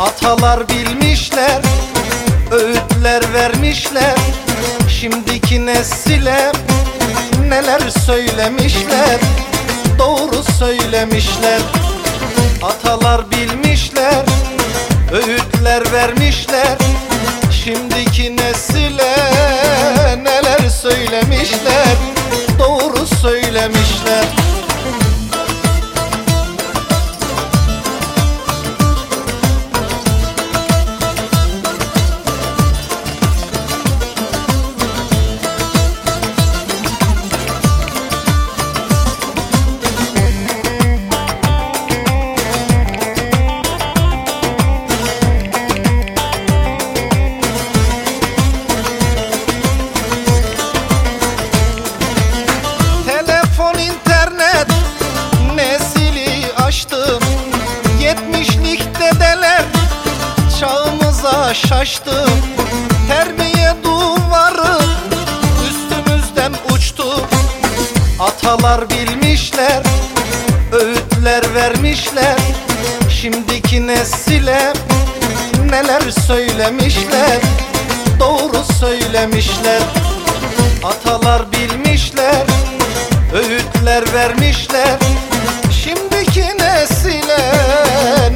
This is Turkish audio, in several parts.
Atalar bilmişler Öğütler vermişler. Şimdiki nesile Neler söylemişler Doğru söylemişler. Atalar bilmişler Öğütler vermişler. Şaştı Terbiye duvarı üstümüzden uçtu. Atalar bilmişler, öğütler vermişler. Şimdiki nesile neler söylemişler? Doğru söylemişler. Atalar bilmişler Öğütler vermişler. Şimdiki nesile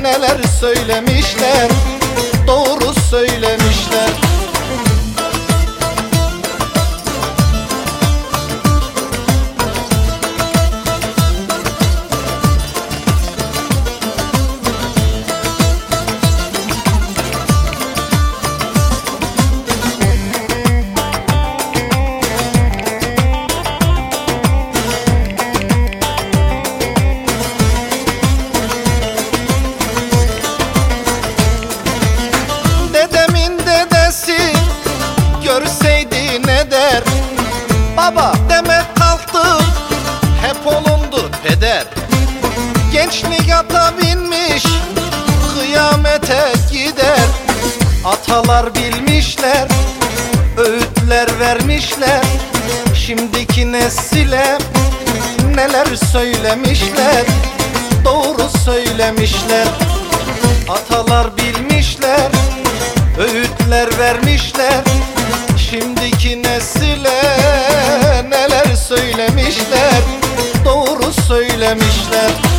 Neler söylemişler Baba. Demek kalktı. Hep olundu peder. Gençlik ata binmiş. Kıyamete gider. Atalar bilmişler. Öğütler vermişler. Şimdiki nesile neler söylemişler. Doğru söylemişler. Atalar bilmişler. Öğütler vermişler söylemişler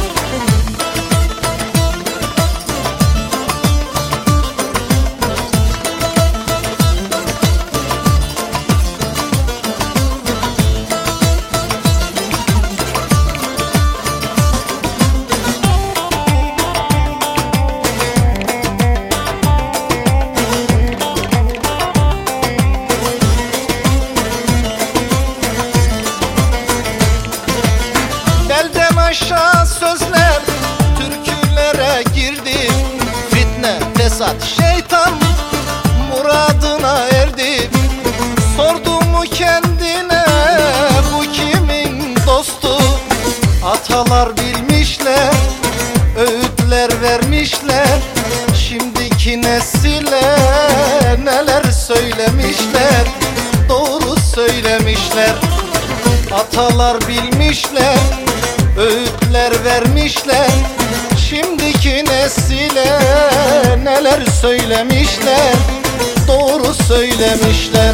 Aşağı sözler Türkülere girdi. Fitne, fesat, şeytan Muradına erdi. Sordu mu kendine Bu kimin dostu? Atalar bilmişler Öğütler vermişler. Şimdiki nesile Neler söylemişler? Doğru söylemişler. Atalar bilmişler Öğütler vermişler Şimdiki nesile Neler söylemişler Doğru söylemişler